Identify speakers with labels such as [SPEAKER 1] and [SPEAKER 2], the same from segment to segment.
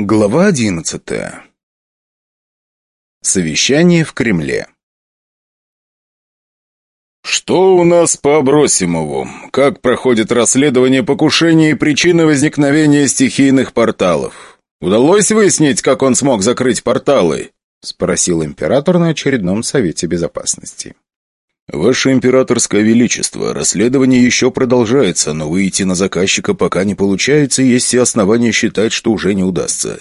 [SPEAKER 1] Глава одиннадцатая. Совещание в Кремле.
[SPEAKER 2] «Что у нас по Абросимову? Как проходит расследование покушений и причины возникновения стихийных порталов? Удалось выяснить, как он смог закрыть порталы?»
[SPEAKER 1] — спросил император на очередном Совете Безопасности.
[SPEAKER 2] «Ваше императорское величество, расследование еще продолжается, но выйти на заказчика пока не получается, и есть все основания считать, что уже не удастся.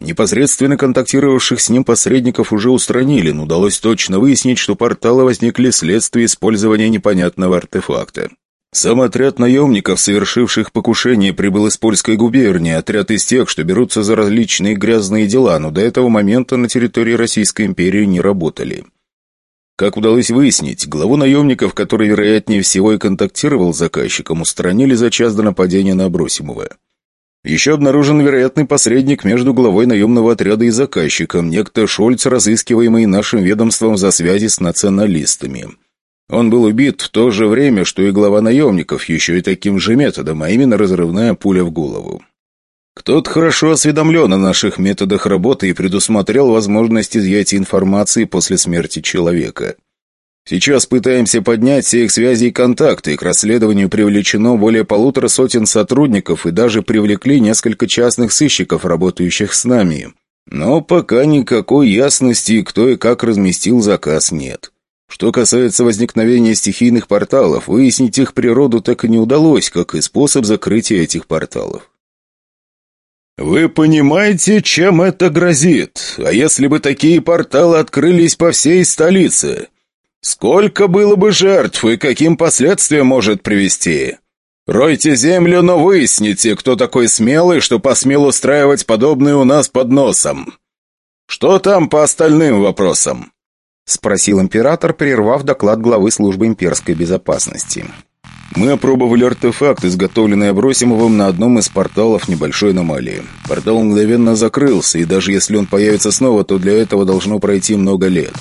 [SPEAKER 2] Непосредственно контактировавших с ним посредников уже устранили, но удалось точно выяснить, что порталы возникли вследствие использования непонятного артефакта. Сам отряд наемников, совершивших покушение, прибыл из польской губернии, отряд из тех, что берутся за различные грязные дела, но до этого момента на территории Российской империи не работали. Как удалось выяснить, главу наемников, который, вероятнее всего, и контактировал с заказчиком, устранили за час до нападения на Абросимова. Еще обнаружен вероятный посредник между главой наемного отряда и заказчиком, некто Шольц, разыскиваемый нашим ведомством за связи с националистами. Он был убит в то же время, что и глава наемников, еще и таким же методом, а именно разрывная пуля в голову. Кто-то хорошо осведомлен о наших методах работы и предусмотрел возможность изъятия информации после смерти человека. Сейчас пытаемся поднять все их связи и контакты, к расследованию привлечено более полутора сотен сотрудников и даже привлекли несколько частных сыщиков, работающих с нами. Но пока никакой ясности, кто и как разместил заказ, нет. Что касается возникновения стихийных порталов, выяснить их природу так и не удалось, как и способ закрытия этих порталов.
[SPEAKER 3] «Вы понимаете, чем это грозит? А если бы такие порталы открылись по всей столице? Сколько было бы жертв и каким последствиям может привести? Ройте землю, но выясните, кто такой смелый, что посмел устраивать подобное у нас под носом. Что там по остальным вопросам?»
[SPEAKER 1] Спросил император, прервав доклад главы службы имперской безопасности.
[SPEAKER 2] Мы опробовали артефакт, изготовленный Абросимовым на одном из порталов небольшой аномалии. Портал мгновенно закрылся, и даже если он появится снова, то для этого должно пройти много лет.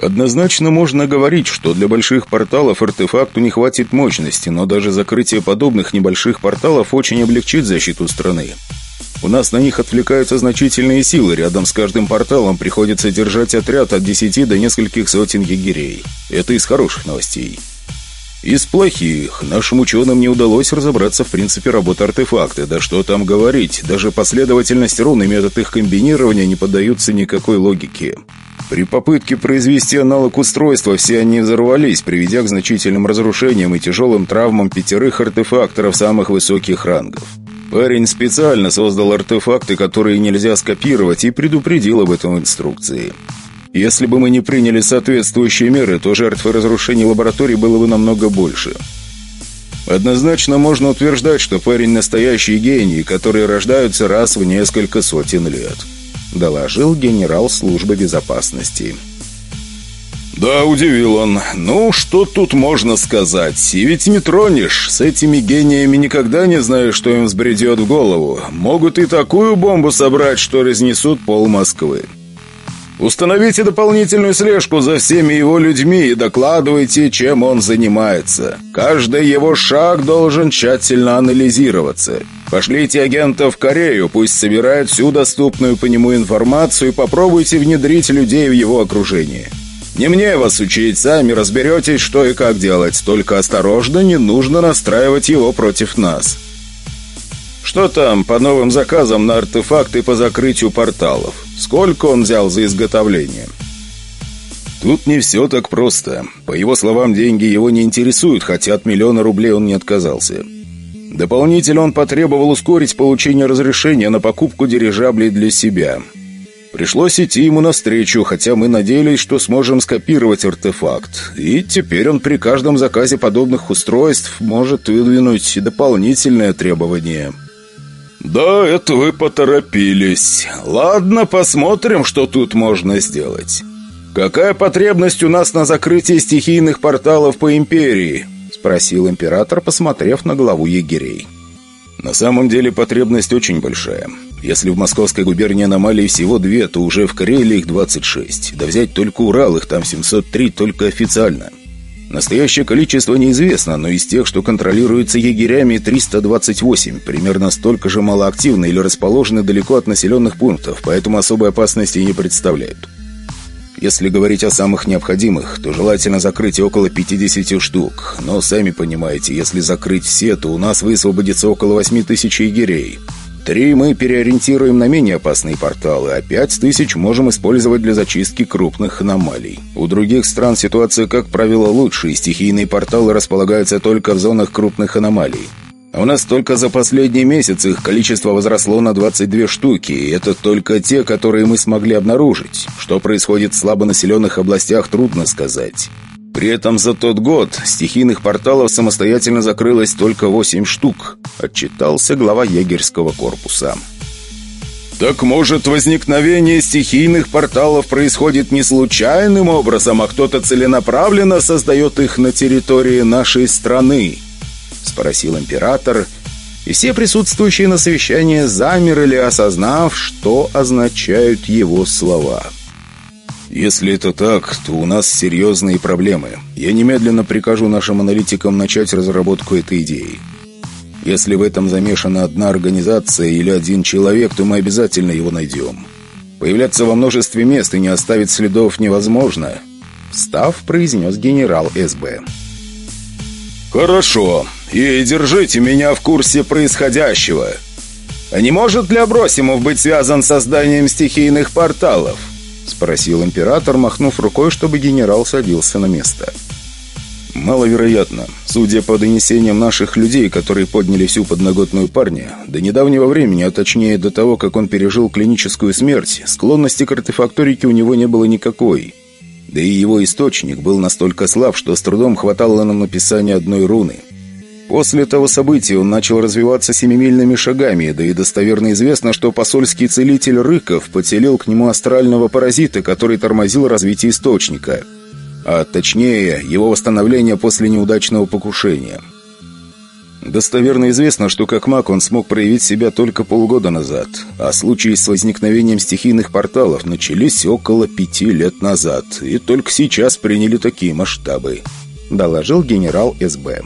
[SPEAKER 2] Однозначно можно говорить, что для больших порталов артефакту не хватит мощности, но даже закрытие подобных небольших порталов очень облегчит защиту страны. У нас на них отвлекаются значительные силы, рядом с каждым порталом приходится держать отряд от 10 до нескольких сотен егерей. Это из хороших новостей. Из плохих нашим ученым не удалось разобраться в принципе работы артефакта, да что там говорить, даже последовательность рун и метод их комбинирования не поддаются никакой логике. При попытке произвести аналог устройства все они взорвались, приведя к значительным разрушениям и тяжелым травмам пятерых артефакторов самых высоких рангов. Парень специально создал артефакты, которые нельзя скопировать, и предупредил об этом инструкции. Если бы мы не приняли соответствующие меры, то жертв и разрушений лабораторий было бы намного больше. Однозначно можно утверждать, что парень настоящий гений, которые рождаются раз в несколько сотен лет, доложил генерал службы безопасности.
[SPEAKER 3] «Да, удивил он. Ну, что тут можно сказать? И ведь не тронешь. С этими гениями никогда не знаешь, что им взбредет в голову. Могут и такую бомбу собрать, что разнесут пол Москвы. Установите дополнительную слежку за всеми его людьми и докладывайте, чем он занимается. Каждый его шаг должен тщательно анализироваться. Пошлите агентов в Корею, пусть собирают всю доступную по нему информацию и попробуйте внедрить людей в его окружение. Не мне вас учить, сами разберетесь, что и как делать. Только осторожно, не нужно настраивать его против нас. Что там по новым заказам на артефакты по закрытию порталов? Сколько он взял за изготовление?
[SPEAKER 2] Тут не все так просто. По его словам, деньги его не интересуют, хотя от миллиона рублей он не отказался. Дополнительно он потребовал ускорить получение разрешения на покупку дирижаблей для себя. Пришлось идти ему навстречу, хотя мы надеялись, что сможем скопировать артефакт. И теперь он при каждом заказе подобных устройств может выдвинуть дополнительные требования.
[SPEAKER 3] «Да, это вы поторопились. Ладно, посмотрим, что тут можно сделать. Какая потребность у нас на закрытии стихийных порталов по Империи?» Спросил император, посмотрев на главу егерей.
[SPEAKER 2] «На самом деле потребность очень большая. Если в Московской губернии аномалий всего две, то уже в Карелии их 26. Да взять только Урал, их там 703 только официально. Настоящее количество неизвестно, но из тех, что контролируются егерями, 328, примерно столько же малоактивны или расположены далеко от населенных пунктов, поэтому особой опасности не представляют. Если говорить о самых необходимых, то желательно закрыть около 50 штук. Но, сами понимаете, если закрыть все, то у нас высвободится около 8 тысяч егерей. Три мы переориентируем на менее опасные порталы, а пять тысяч можем использовать для зачистки крупных аномалий. У других стран ситуация, как правило, лучше, и стихийные порталы располагаются только в зонах крупных аномалий. А у нас только за последний месяц их количество возросло на 22 штуки, и это только те, которые мы смогли обнаружить. Что происходит в слабонаселенных областях, трудно сказать. При этом за тот год стихийных порталов самостоятельно закрылось только 8 штук, отчитался глава егерского корпуса.
[SPEAKER 3] «Так может, возникновение стихийных порталов происходит не случайным образом, а кто-то целенаправленно создает их на территории нашей страны?» — спросил император, и все присутствующие на совещании замерли, осознав, что означают его слова.
[SPEAKER 2] Если это так, то у нас серьезные проблемы. Я немедленно прикажу нашим аналитикам начать разработку этой идеи. Если в этом замешана одна организация или один человек, то мы обязательно его найдем. Появляться во множестве мест и не оставить следов невозможно. Встав, произнес генерал СБ.
[SPEAKER 3] «Хорошо. И держите меня в курсе происходящего. А не может ли Абросимов быть связан с созданием стихийных порталов?»
[SPEAKER 2] Спросил император, махнув рукой, чтобы генерал садился на место. Маловероятно. Судя по донесениям наших людей, которые подняли всю подноготную парня, до недавнего времени, а точнее до того, как он пережил клиническую смерть, склонности к артефакторике у него не было никакой. Да и его источник был настолько слаб, что с трудом хватало на написание одной руны – После того события он начал развиваться семимильными шагами, да и достоверно известно, что посольский целитель Рыков поселил к нему астрального паразита, который тормозил развитие источника. А точнее, его восстановление после неудачного покушения. Достоверно известно, что как маг он смог проявить себя только полгода назад, а случаи с возникновением стихийных порталов начались около пяти лет назад, и только сейчас приняли такие масштабы, доложил генерал СБ.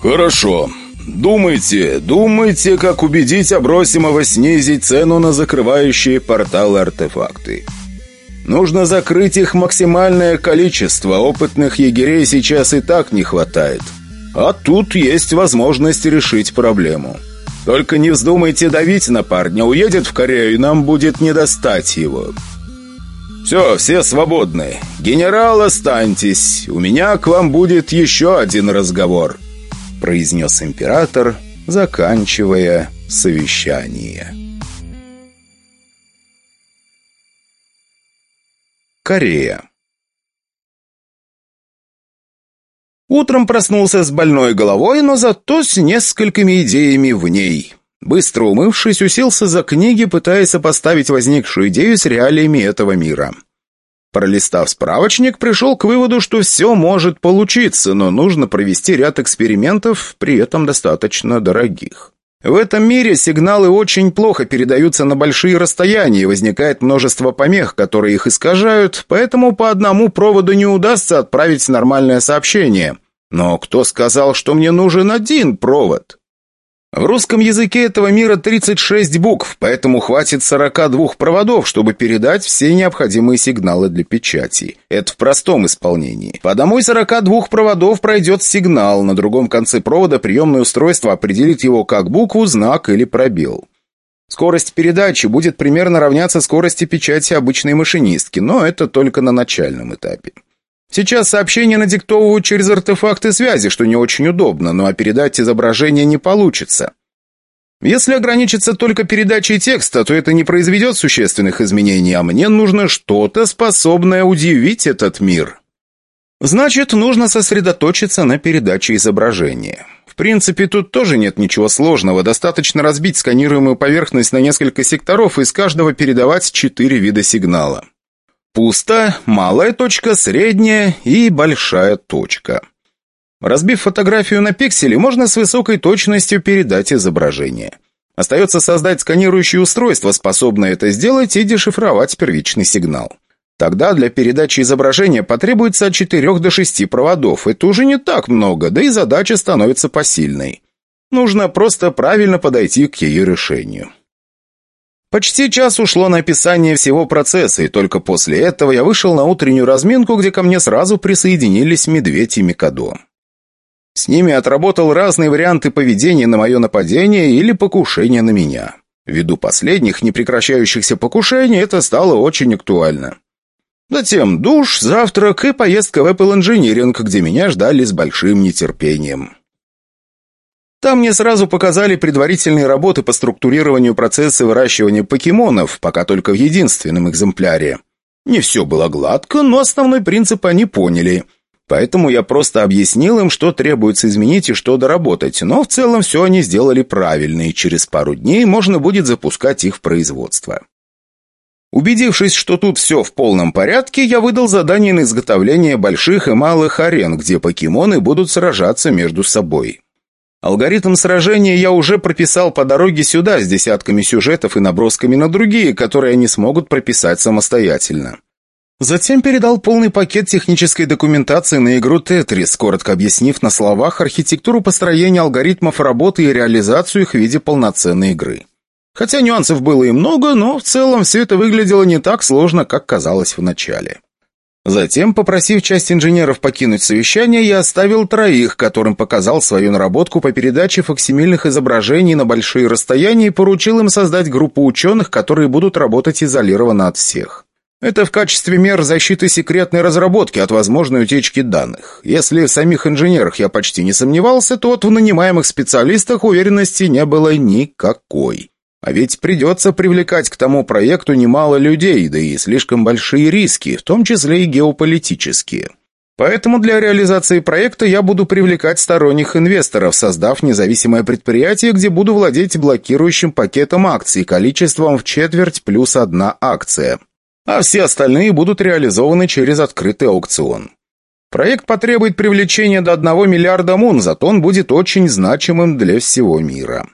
[SPEAKER 3] «Хорошо. Думайте, думайте, как убедить Абросимова снизить цену на закрывающие порталы артефакты. Нужно закрыть их максимальное количество, опытных егерей сейчас и так не хватает. А тут есть возможность решить проблему. Только не вздумайте давить на парня, уедет в Корею, и нам будет не достать его». «Все, все свободны. Генерал, останьтесь. У меня к вам будет еще один разговор»
[SPEAKER 2] произнес император, заканчивая совещание. Корея Утром проснулся с больной головой, но зато с несколькими идеями в ней. Быстро умывшись, уселся за книги, пытаясь сопоставить возникшую идею с реалиями этого мира. Пролистав справочник, пришел к выводу, что все может получиться, но нужно провести ряд экспериментов, при этом достаточно дорогих. В этом мире сигналы очень плохо передаются на большие расстояния, и возникает множество помех, которые их искажают, поэтому по одному проводу не удастся отправить нормальное сообщение. Но кто сказал, что мне нужен один провод? В русском языке этого мира 36 букв, поэтому хватит 42 проводов, чтобы передать все необходимые сигналы для печати. Это в простом исполнении. По из 42 проводов пройдет сигнал, на другом конце провода приемное устройство определит его как букву, знак или пробел. Скорость передачи будет примерно равняться скорости печати обычной машинистки, но это только на начальном этапе. Сейчас сообщения надиктовывают через артефакты связи, что не очень удобно, но а передать изображение не получится. Если ограничиться только передачей текста, то это не произведет существенных изменений, а мне нужно что-то, способное удивить этот мир. Значит, нужно сосредоточиться на передаче изображения. В принципе, тут тоже нет ничего сложного, достаточно разбить сканируемую поверхность на несколько секторов и из каждого передавать четыре вида сигнала. Пусто, малая точка, средняя и большая точка. Разбив фотографию на пиксели, можно с высокой точностью передать изображение. Остается создать сканирующее устройство, способное это сделать и дешифровать первичный сигнал.
[SPEAKER 1] Тогда для передачи изображения потребуется от 4 до 6 проводов. Это уже не так много, да и задача становится посильной. Нужно просто правильно подойти к ее решению. Почти час ушло на описание всего процесса, и только после этого я вышел на утреннюю разминку, где ко мне сразу присоединились Медведь и Микадо. С ними отработал разные варианты поведения на мое нападение или покушение на меня. Ввиду последних непрекращающихся покушений это стало очень актуально. Затем душ, завтрак и поездка в Apple Engineering, где меня ждали с большим нетерпением. Там мне сразу показали предварительные работы по структурированию процесса выращивания покемонов, пока только в единственном экземпляре. Не все было гладко, но основной принцип они поняли. Поэтому я просто объяснил им, что требуется изменить и что доработать, но в целом все они сделали правильно, и через пару дней можно будет запускать их в производство. Убедившись, что тут все в полном порядке, я выдал задание на изготовление больших и малых арен, где покемоны будут сражаться между собой. Алгоритм сражения я уже прописал по дороге сюда с десятками сюжетов и набросками на другие, которые они смогут прописать самостоятельно. Затем передал полный пакет технической документации на игру «Тетрис», коротко объяснив на словах архитектуру построения алгоритмов работы и реализацию их в виде полноценной игры. Хотя нюансов было и много, но в целом все это выглядело не так сложно, как казалось в начале. Затем, попросив часть инженеров покинуть совещание, я оставил троих, которым показал свою наработку по передаче фоксимильных изображений на большие расстояния и поручил им создать группу ученых, которые будут работать изолированно от всех. Это в качестве мер защиты секретной разработки от возможной утечки данных. Если в самих инженерах я почти не сомневался, то вот в нанимаемых специалистах уверенности не было никакой. А ведь придется привлекать к тому проекту немало людей, да и слишком большие риски, в том числе и геополитические. Поэтому для реализации проекта я буду привлекать сторонних инвесторов, создав независимое предприятие, где буду владеть блокирующим пакетом акций количеством в четверть плюс одна акция. А все остальные будут реализованы через открытый аукцион. Проект потребует привлечения до 1 миллиарда мун, зато он будет очень значимым для всего мира.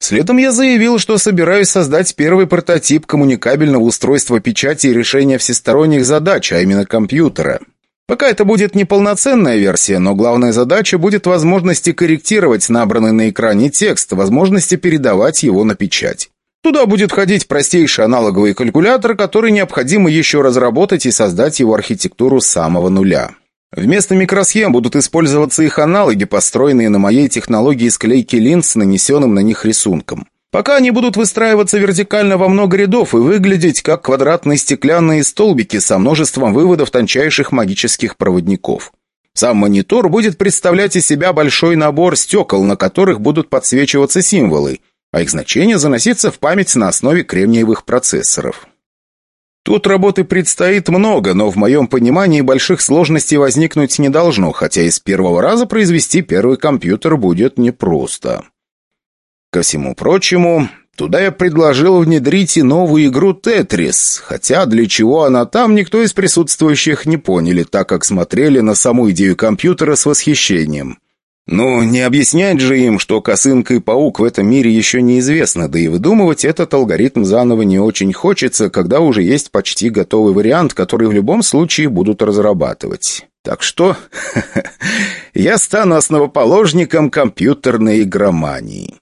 [SPEAKER 1] Следом я заявил, что собираюсь создать первый прототип коммуникабельного устройства печати и решения всесторонних задач, а именно компьютера. Пока это будет не полноценная версия, но главная задача будет возможности корректировать набранный на экране текст, возможности передавать его на печать. Туда будет входить простейший аналоговый калькулятор, который необходимо еще разработать и создать его архитектуру с самого нуля. Вместо микросхем будут использоваться их аналоги, построенные на моей технологии склейки линз с нанесенным на них рисунком. Пока они будут выстраиваться вертикально во много рядов и выглядеть как квадратные стеклянные столбики со множеством выводов тончайших магических проводников. Сам монитор будет представлять из себя большой набор стекол, на которых будут подсвечиваться символы, а их значение заноситься в память на основе кремниевых процессоров. Тут работы предстоит много, но в моем понимании больших сложностей возникнуть не должно, хотя из первого раза произвести первый компьютер будет непросто. Ко всему прочему, туда я предложил внедрить и новую игру «Тетрис», хотя для чего она там, никто из присутствующих не поняли, так как смотрели на саму идею компьютера с восхищением. Ну, не объяснять же им, что косынка и паук в этом мире еще неизвестно, да и выдумывать этот алгоритм заново не очень хочется, когда уже есть почти готовый вариант, который в любом случае будут разрабатывать. Так что я стану основоположником компьютерной игромании.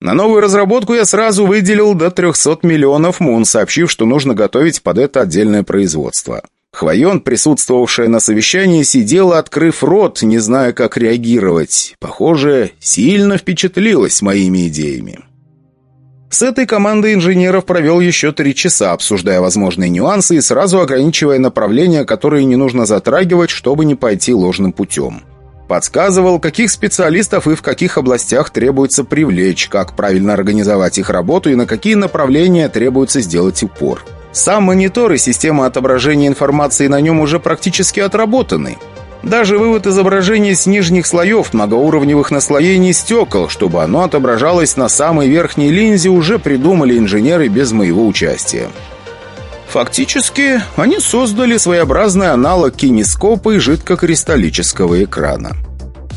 [SPEAKER 1] На новую разработку я сразу выделил до 300 миллионов мун, сообщив, что нужно готовить под это отдельное производство. Хвоен, присутствовавшая на совещании, сидела, открыв рот, не зная, как реагировать. Похоже, сильно впечатлилась моими идеями. С этой командой инженеров провел еще три часа, обсуждая возможные нюансы и сразу ограничивая направления, которые не нужно затрагивать, чтобы не пойти ложным путем. Подсказывал, каких специалистов и в каких областях требуется привлечь, как правильно организовать их работу и на какие направления требуется сделать упор. Сам монитор и система отображения информации на нем уже практически отработаны. Даже вывод изображения с нижних слоев многоуровневых наслоений стекол, чтобы оно отображалось на самой верхней линзе, уже придумали инженеры без моего участия. Фактически, они создали своеобразный аналог кинескопа и жидкокристаллического экрана.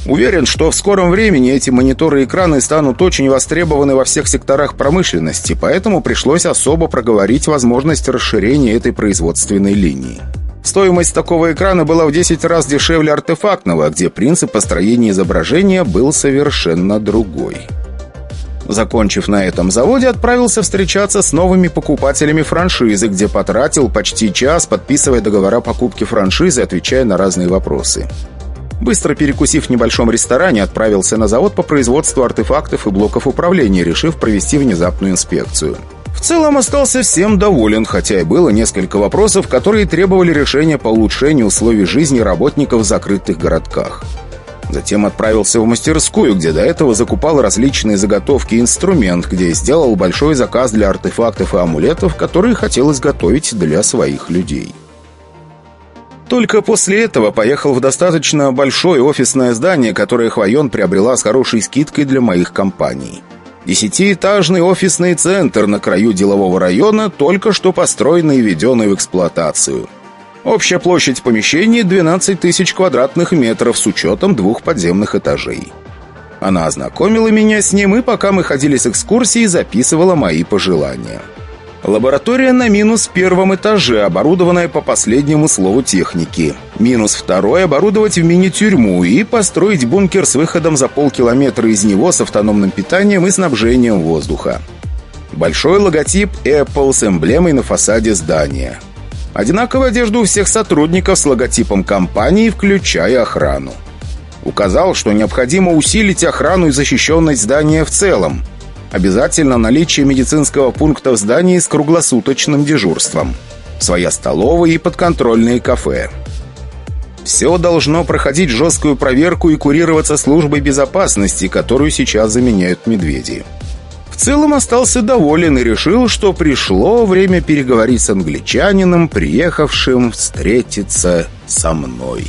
[SPEAKER 1] Уверен, что в скором времени эти мониторы и экраны станут очень востребованы во всех секторах промышленности, поэтому пришлось особо проговорить возможность расширения этой производственной линии. Стоимость такого экрана была в 10 раз дешевле артефактного, где принцип построения изображения был совершенно другой. Закончив на этом заводе, отправился встречаться с новыми покупателями франшизы, где потратил почти час, подписывая договора покупки франшизы, отвечая на разные вопросы. Быстро перекусив в небольшом ресторане, отправился на завод по производству артефактов и блоков управления, решив провести внезапную инспекцию. В целом остался всем доволен, хотя и было несколько вопросов, которые требовали решения по улучшению условий жизни работников в закрытых городках. Затем отправился в мастерскую, где до этого закупал различные заготовки и инструмент, где сделал большой заказ для артефактов и амулетов, которые хотел изготовить для своих людей. Только после этого поехал в достаточно большое офисное здание, которое Хвоен приобрела с хорошей скидкой для моих компаний. Десятиэтажный офисный центр на краю делового района, только что построенный и введенный в эксплуатацию. Общая площадь помещений 12 тысяч квадратных метров с учетом двух подземных этажей. Она ознакомила меня с ним, и пока мы ходили с экскурсией, записывала мои пожелания. Лаборатория на минус первом этаже, оборудованная по последнему слову техники. Минус второй – оборудовать в мини-тюрьму и построить бункер с выходом за полкилометра из него с автономным питанием и снабжением воздуха. Большой логотип Apple с эмблемой на фасаде здания – Одинаковую одежду у всех сотрудников с логотипом компании, включая охрану. Указал, что необходимо усилить охрану и защищенность здания в целом. Обязательно наличие медицинского пункта в здании с круглосуточным дежурством. Своя столовая и подконтрольные кафе. Все должно проходить жесткую проверку и курироваться службой безопасности, которую сейчас заменяют медведи. В целом остался доволен и решил, что пришло время переговорить с англичанином, приехавшим встретиться со мной.